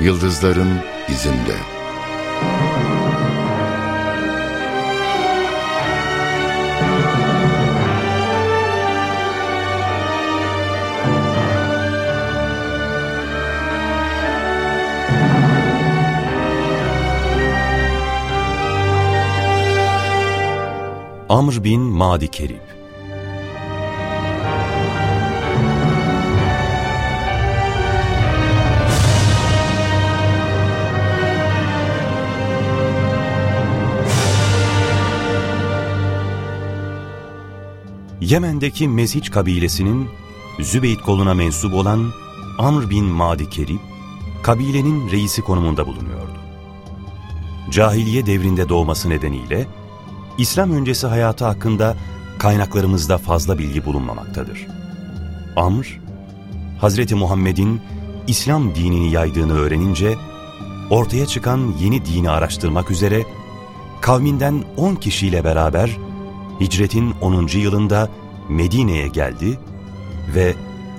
Yıldızların izinde. Amr bin Madi Kerib Yemen'deki Meziç kabilesinin Zübeyt koluna mensup olan Amr bin Madi Kerib, kabilenin reisi konumunda bulunuyordu. Cahiliye devrinde doğması nedeniyle, İslam öncesi hayatı hakkında kaynaklarımızda fazla bilgi bulunmamaktadır. Amr, Hazreti Muhammed'in İslam dinini yaydığını öğrenince, ortaya çıkan yeni dini araştırmak üzere, kavminden 10 kişiyle beraber hicretin 10. yılında Medine'ye geldi ve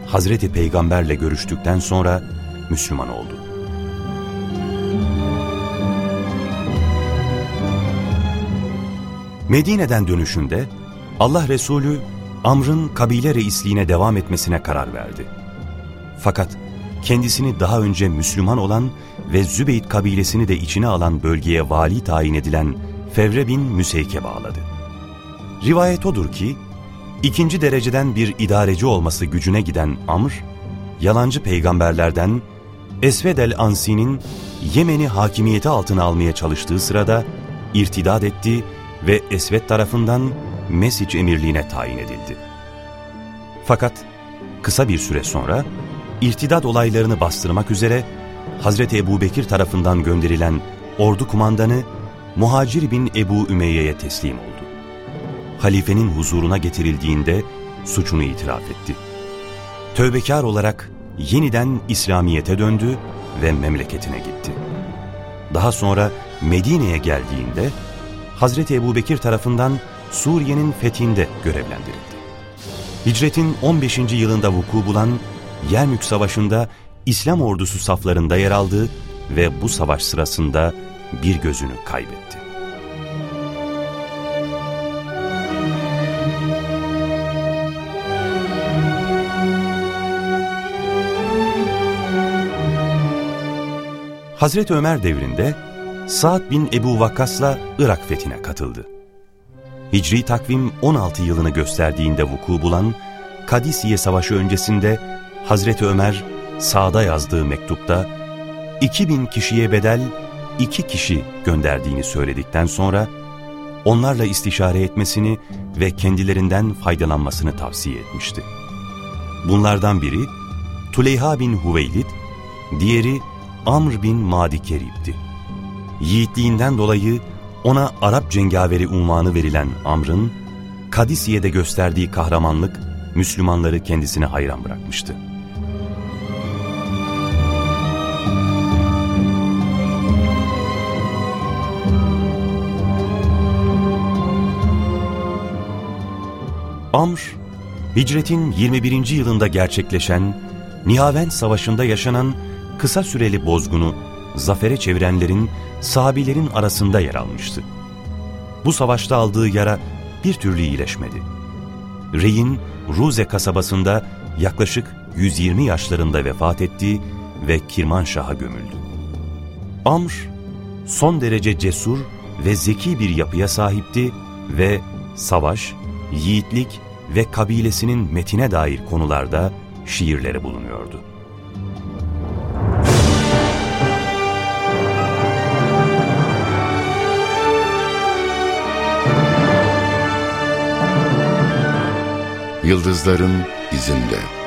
Hazreti Peygamberle görüştükten sonra Müslüman oldu. Medine'den dönüşünde Allah Resulü Amr'ın kabile reisliğine devam etmesine karar verdi. Fakat kendisini daha önce Müslüman olan ve Zübeyt kabilesini de içine alan bölgeye vali tayin edilen Fevre bin Müseyk'e bağladı. Rivayet odur ki, ikinci dereceden bir idareci olması gücüne giden Amr, yalancı peygamberlerden Esved el-Ansi'nin Yemen'i hakimiyeti altına almaya çalıştığı sırada irtidat etti ve Esved tarafından Mesic emirliğine tayin edildi. Fakat kısa bir süre sonra irtidat olaylarını bastırmak üzere Hazreti Ebu Bekir tarafından gönderilen ordu kumandanı Muhacir bin Ebu Ümeyye'ye teslim oldu halifenin huzuruna getirildiğinde suçunu itiraf etti. Tövbekar olarak yeniden İslamiyet'e döndü ve memleketine gitti. Daha sonra Medine'ye geldiğinde Hazreti Ebubekir tarafından Suriye'nin fethinde görevlendirildi. Hicretin 15. yılında vuku bulan Yermük Savaşı'nda İslam ordusu saflarında yer aldı ve bu savaş sırasında bir gözünü kaybetti. Hazreti Ömer devrinde Sa'd bin Ebu Vakkas'la Irak fethine katıldı. Hicri takvim 16 yılını gösterdiğinde vuku bulan Kadisiye Savaşı öncesinde Hazreti Ömer Sa'da yazdığı mektupta 2000 kişiye bedel 2 kişi gönderdiğini söyledikten sonra onlarla istişare etmesini ve kendilerinden faydalanmasını tavsiye etmişti. Bunlardan biri Tuleyha bin Huveylid, diğeri Amr bin Madi Kerib'di. Yiğitliğinden dolayı ona Arap cengaveri unvanı verilen Amr'ın, Kadisiye'de gösterdiği kahramanlık Müslümanları kendisine hayran bırakmıştı. Amr, hicretin 21. yılında gerçekleşen Nihavend Savaşı'nda yaşanan kısa süreli bozgunu zafere çevirenlerin sahabilerin arasında yer almıştı. Bu savaşta aldığı yara bir türlü iyileşmedi. Rey'in Ruze kasabasında yaklaşık 120 yaşlarında vefat etti ve Kirmanşah'a gömüldü. Amr, son derece cesur ve zeki bir yapıya sahipti ve savaş, yiğitlik ve kabilesinin metine dair konularda şiirleri bulunuyordu. Yıldızların izinde.